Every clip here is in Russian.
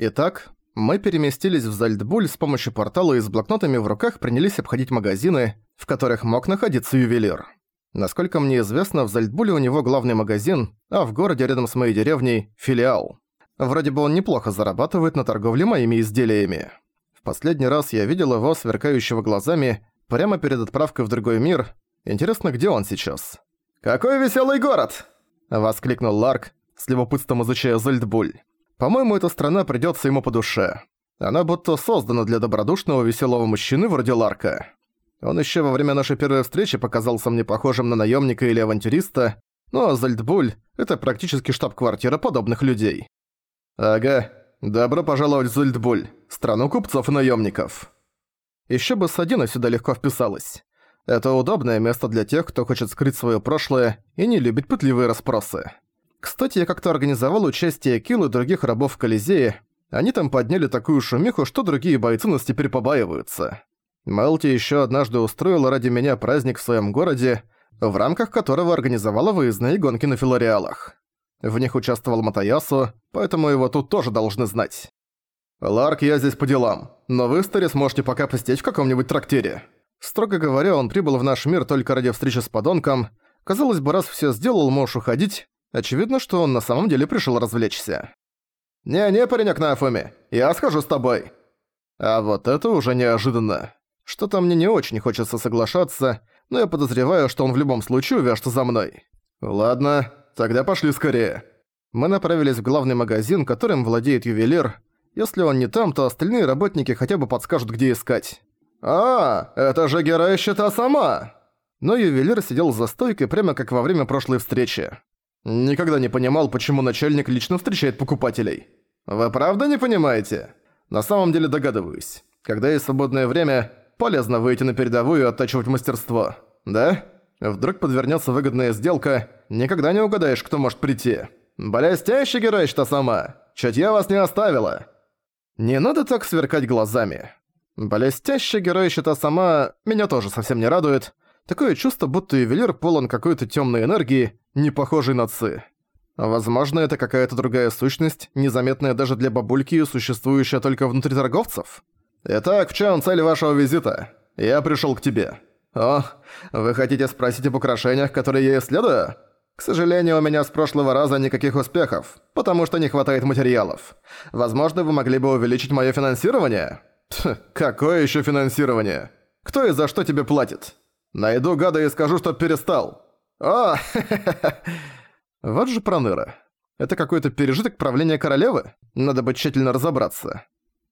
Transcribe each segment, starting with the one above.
Итак, мы переместились в Зальдбуль с помощью портала и с блокнотами в руках принялись обходить магазины, в которых мог находиться ювелир. Насколько мне известно, в Зальдбуле у него главный магазин, а в городе рядом с моей деревней – филиал. Вроде бы он неплохо зарабатывает на торговле моими изделиями. В последний раз я видел его, сверкающего глазами, прямо перед отправкой в другой мир. Интересно, где он сейчас? «Какой веселый город!» – воскликнул Ларк, с любопытством изучая Зальдбуль. По-моему, эта страна придётся ему по душе. Она будто создана для добродушного веселого мужчины вроде Ларка. Он ещё во время нашей первой встречи показался мне похожим на наёмника или авантюриста, но Зальдбуль — это практически штаб-квартира подобных людей. Ага, добро пожаловать в Зальдбуль, страну купцов и наёмников. Ещё бы Садина сюда легко вписалась. Это удобное место для тех, кто хочет скрыть своё прошлое и не любит пытливые расспросы. Кстати, я как-то организовал участие Килл и других рабов в Колизее. Они там подняли такую шумиху, что другие бойцы нас теперь побаиваются. Мелти еще однажды устроила ради меня праздник в своем городе, в рамках которого организовала выездные гонки на филореалах. В них участвовал Матаясу, поэтому его тут тоже должны знать. «Ларк, я здесь по делам, но вы, Старе, сможете пока посидеть в каком-нибудь трактире». Строго говоря, он прибыл в наш мир только ради встречи с подонком. Казалось бы, раз все сделал, можешь уходить, Очевидно, что он на самом деле пришел развлечься. «Не-не, паренек на Афуме, я схожу с тобой». А вот это уже неожиданно. Что-то мне не очень хочется соглашаться, но я подозреваю, что он в любом случае увяжется за мной. Ладно, тогда пошли скорее. Мы направились в главный магазин, которым владеет ювелир. Если он не там, то остальные работники хотя бы подскажут, где искать. «А, это же герой щита сама!» Но ювелир сидел за стойкой прямо как во время прошлой встречи. Никогда не понимал, почему начальник лично встречает покупателей. Вы правда не понимаете? На самом деле догадываюсь. Когда есть свободное время, полезно выйти на передовую и оттачивать мастерство. Да? Вдруг подвернется выгодная сделка, никогда не угадаешь, кто может прийти. Блестящий герой, что сама. Чуть я вас не оставила. Не надо так сверкать глазами. Блестящий герой щита сама меня тоже совсем не радует. Такое чувство, будто ювелир полон какой-то темной энергии, не похожей на Ци. Возможно, это какая-то другая сущность, незаметная даже для бабульки и существующая только внутри торговцев? Итак, в чем цель вашего визита? Я пришел к тебе. О, вы хотите спросить об украшениях, которые я исследую? К сожалению, у меня с прошлого раза никаких успехов, потому что не хватает материалов. Возможно, вы могли бы увеличить мое финансирование? Тх, какое еще финансирование? Кто и за что тебе платит? Найду гада и скажу, что перестал. О, Вот же проныра. Это какой-то пережиток правления королевы? Надо бы тщательно разобраться.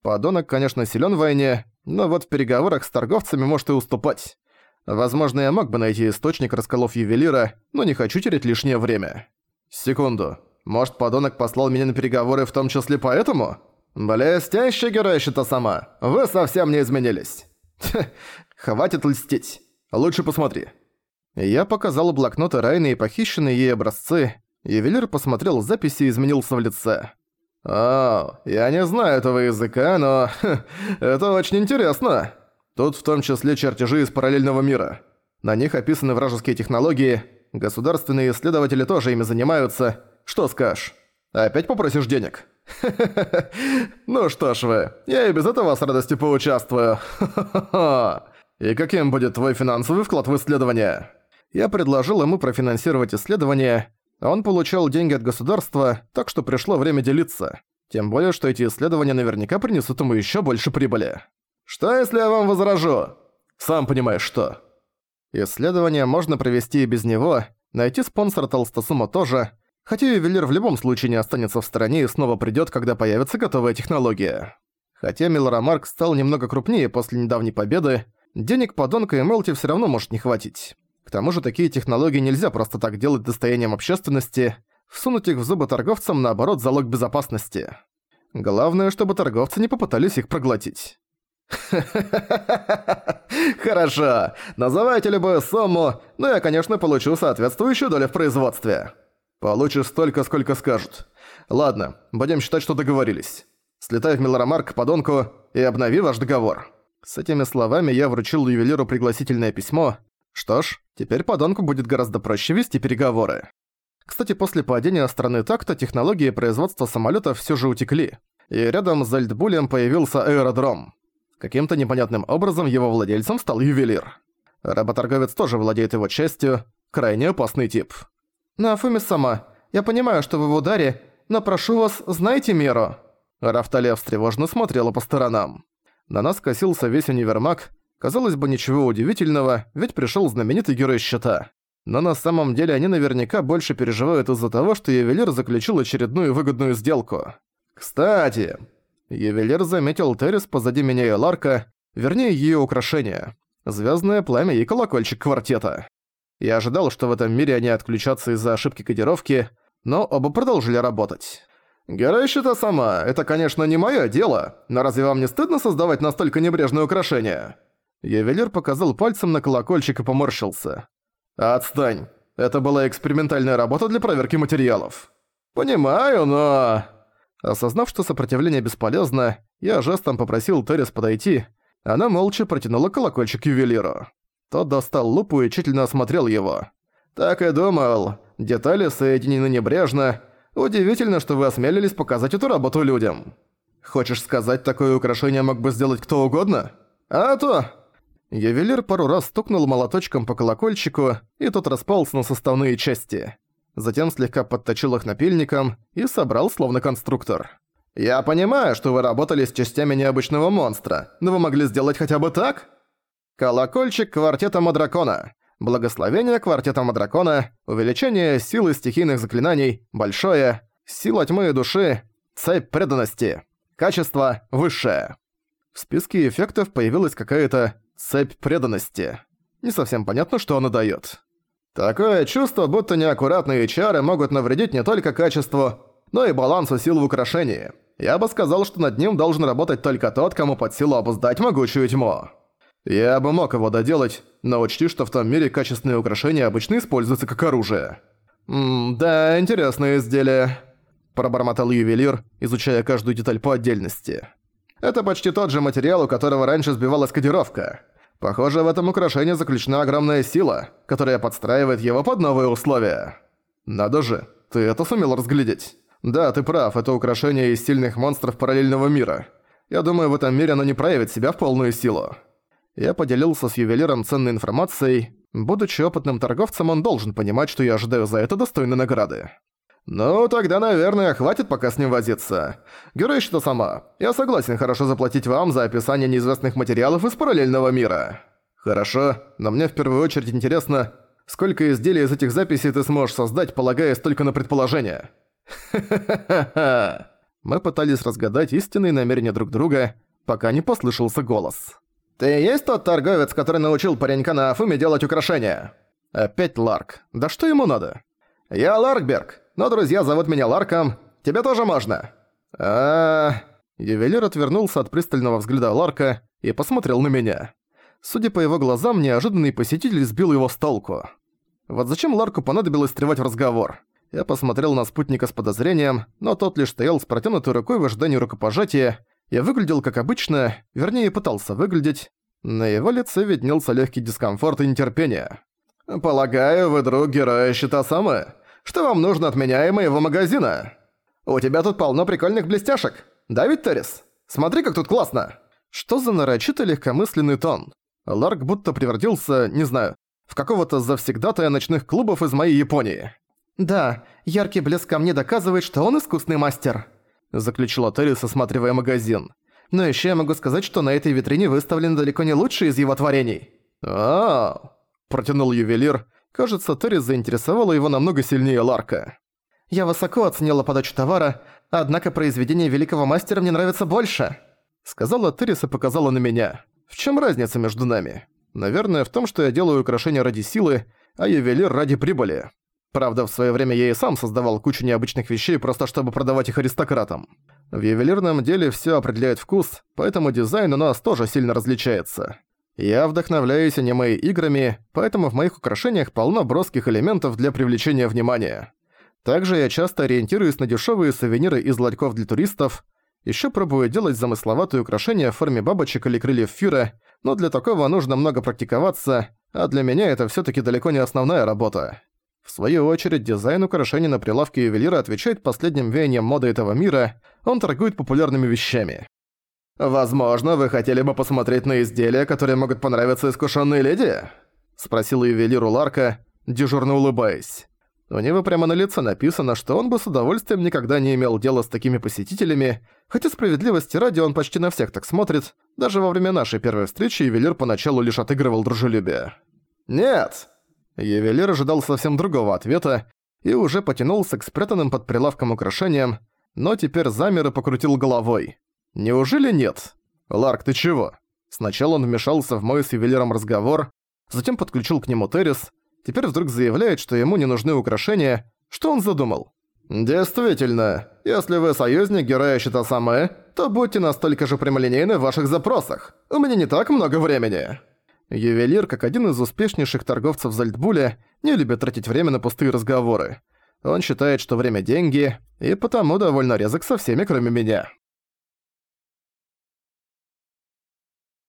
Подонок, конечно, силен в войне, но вот в переговорах с торговцами может и уступать. Возможно, я мог бы найти источник расколов ювелира, но не хочу терять лишнее время. Секунду. Может, подонок послал меня на переговоры в том числе поэтому? Блестящий герой, то сама. Вы совсем не изменились. Хватит льстить. Лучше посмотри». Я показал блокноты Райны и похищенные ей образцы. Ювелир посмотрел записи и изменился в лице. «О, я не знаю этого языка, но... это очень интересно. Тут в том числе чертежи из параллельного мира. На них описаны вражеские технологии. Государственные исследователи тоже ими занимаются. Что скажешь? Опять попросишь денег?» «Ну что ж вы, я и без этого с радостью поучаствую. «И каким будет твой финансовый вклад в исследование?» Я предложил ему профинансировать исследование. Он получал деньги от государства, так что пришло время делиться. Тем более, что эти исследования наверняка принесут ему еще больше прибыли. «Что, если я вам возражу?» «Сам понимаешь, что». Исследование можно провести и без него, найти спонсора Толстосума тоже, хотя ювелир в любом случае не останется в стороне и снова придёт, когда появится готовая технология. Хотя Милорамарк стал немного крупнее после недавней победы, Денег подонка и Мелти все равно может не хватить. К тому же такие технологии нельзя просто так делать достоянием общественности. Всунуть их в зубы торговцам, наоборот, залог безопасности. Главное, чтобы торговцы не попытались их проглотить. Хорошо, называйте любую сумму, но я, конечно, получу соответствующую долю в производстве. Получишь столько, сколько скажут. Ладно, будем считать, что договорились. Слетай в Милорамарк к подонку и обнови ваш договор. С этими словами я вручил ювелиру пригласительное письмо. Что ж, теперь подонку будет гораздо проще вести переговоры. Кстати, после падения страны такта технологии производства самолетов все же утекли. и рядом с Зальдбулем появился аэродром. Каким-то непонятным образом его владельцем стал ювелир. Работорговец тоже владеет его частью, крайне опасный тип. «Нафуми сама, я понимаю, что вы в ударе, но прошу вас, знайте меру». Рафталия встревожно смотрела по сторонам. На нас косился весь универмаг. Казалось бы, ничего удивительного, ведь пришёл знаменитый герой щита. Но на самом деле они наверняка больше переживают из-за того, что ювелир заключил очередную выгодную сделку. Кстати, ювелир заметил Террис позади меня и Ларка, вернее её украшение. Звездное пламя и колокольчик квартета. Я ожидал, что в этом мире они отключатся из-за ошибки кодировки, но оба продолжили работать. «Герой щита сама, это, конечно, не мое дело, но разве вам не стыдно создавать настолько небрежное украшение?» Ювелир показал пальцем на колокольчик и поморщился. «Отстань. Это была экспериментальная работа для проверки материалов». «Понимаю, но...» Осознав, что сопротивление бесполезно, я жестом попросил Террис подойти. Она молча протянула колокольчик ювелиру. Тот достал лупу и тщательно осмотрел его. «Так и думал. Детали соединены небрежно, Удивительно, что вы осмелились показать эту работу людям. Хочешь сказать, такое украшение мог бы сделать кто угодно? А то...» Ювелир пару раз стукнул молоточком по колокольчику, и тот распался на составные части. Затем слегка подточил их напильником и собрал словно конструктор. «Я понимаю, что вы работали с частями необычного монстра, но вы могли сделать хотя бы так?» «Колокольчик квартета Мадракона. Благословение квартета Мадракона, увеличение силы стихийных заклинаний, большое, сила тьмы и души, цепь преданности, качество высшее. В списке эффектов появилась какая-то цепь преданности. Не совсем понятно, что она даёт. Такое чувство, будто неаккуратные чары могут навредить не только качеству, но и балансу сил в украшении. Я бы сказал, что над ним должен работать только тот, кому под силу обуздать могучую тьму. Я бы мог его доделать, но учти, что в том мире качественные украшения обычно используются как оружие. «Ммм, да, интересное изделие», – пробормотал ювелир, изучая каждую деталь по отдельности. «Это почти тот же материал, у которого раньше сбивалась кодировка. Похоже, в этом украшении заключена огромная сила, которая подстраивает его под новые условия. Надо же, ты это сумел разглядеть. Да, ты прав, это украшение из сильных монстров параллельного мира. Я думаю, в этом мире оно не проявит себя в полную силу. Я поделился с ювелиром ценной информацией. Будучи опытным торговцем, он должен понимать, что я ожидаю за это достойной награды. «Ну, тогда, наверное, хватит пока с ним возиться. Герой что сама. Я согласен хорошо заплатить вам за описание неизвестных материалов из параллельного мира». «Хорошо, но мне в первую очередь интересно, сколько изделий из этих записей ты сможешь создать, полагаясь только на предположения?» «Ха-ха-ха-ха!» Мы пытались разгадать истинные намерения друг друга, пока не послышался голос. «Ты есть тот торговец, который научил паренька на Афуме делать украшения?» «Опять Ларк. Да что ему надо?» «Я Ларкберг, но друзья зовут меня Ларком. Тебе тоже можно?» а Ювелир отвернулся от пристального взгляда Ларка и посмотрел на меня. Судя по его глазам, неожиданный посетитель сбил его с толку. Вот зачем Ларку понадобилось стревать в разговор? Я посмотрел на спутника с подозрением, но тот лишь стоял с протянутой рукой в ожидании рукопожатия, я выглядел как обычно, вернее пытался выглядеть. На его лице виднелся легкий дискомфорт и нетерпение. «Полагаю, вы друг героя Щита Самы? Что вам нужно от меня и моего магазина? У тебя тут полно прикольных блестяшек. Да ведь, Террис? Смотри, как тут классно!» Что за нарочито легкомысленный тон? Ларк будто превратился, не знаю, в какого-то завсегдатая ночных клубов из моей Японии. «Да, яркий блеск ко мне доказывает, что он искусный мастер», заключила Террис, осматривая магазин. «Но ещё я могу сказать, что на этой витрине выставлены далеко не лучшие из его творений». а протянул ювелир. Кажется, Террис заинтересовала его намного сильнее Ларка. «Я высоко оценила подачу товара, однако произведение великого мастера мне нравится больше», сказала Террис и показала на меня. «В чём разница между нами? Наверное, в том, что я делаю украшения ради силы, а ювелир ради прибыли. Правда, в своё время я и сам создавал кучу необычных вещей, просто чтобы продавать их аристократам. В ювелирном деле всё определяет вкус, поэтому дизайн у нас тоже сильно различается. Я вдохновляюсь аниме играми, поэтому в моих украшениях полно броских элементов для привлечения внимания. Также я часто ориентируюсь на дешёвые сувениры из ларьков для туристов, ещё пробую делать замысловатые украшения в форме бабочек или крыльев фюра, но для такого нужно много практиковаться, а для меня это всё-таки далеко не основная работа. В свою очередь, дизайн украшений на прилавке ювелира отвечает последним веяниям моды этого мира, он торгует популярными вещами. «Возможно, вы хотели бы посмотреть на изделия, которые могут понравиться искушенной леди?» — спросил ювелир у Ларка, дежурно улыбаясь. У него прямо на лице написано, что он бы с удовольствием никогда не имел дела с такими посетителями, хотя справедливости ради он почти на всех так смотрит, даже во время нашей первой встречи ювелир поначалу лишь отыгрывал дружелюбие. «Нет!» Ювелир ожидал совсем другого ответа и уже потянулся к спрятанным под прилавком украшениям, но теперь замер и покрутил головой. «Неужели нет? Ларк, ты чего?» Сначала он вмешался в мой с ювелиром разговор, затем подключил к нему Террис, теперь вдруг заявляет, что ему не нужны украшения. Что он задумал? «Действительно, если вы союзник героя Щита Самэ, то будьте настолько же прямолинейны в ваших запросах. У меня не так много времени». Ювелир, как один из успешнейших торговцев Зальдбуля, не любит тратить время на пустые разговоры. Он считает, что время – деньги, и потому довольно резок со всеми, кроме меня.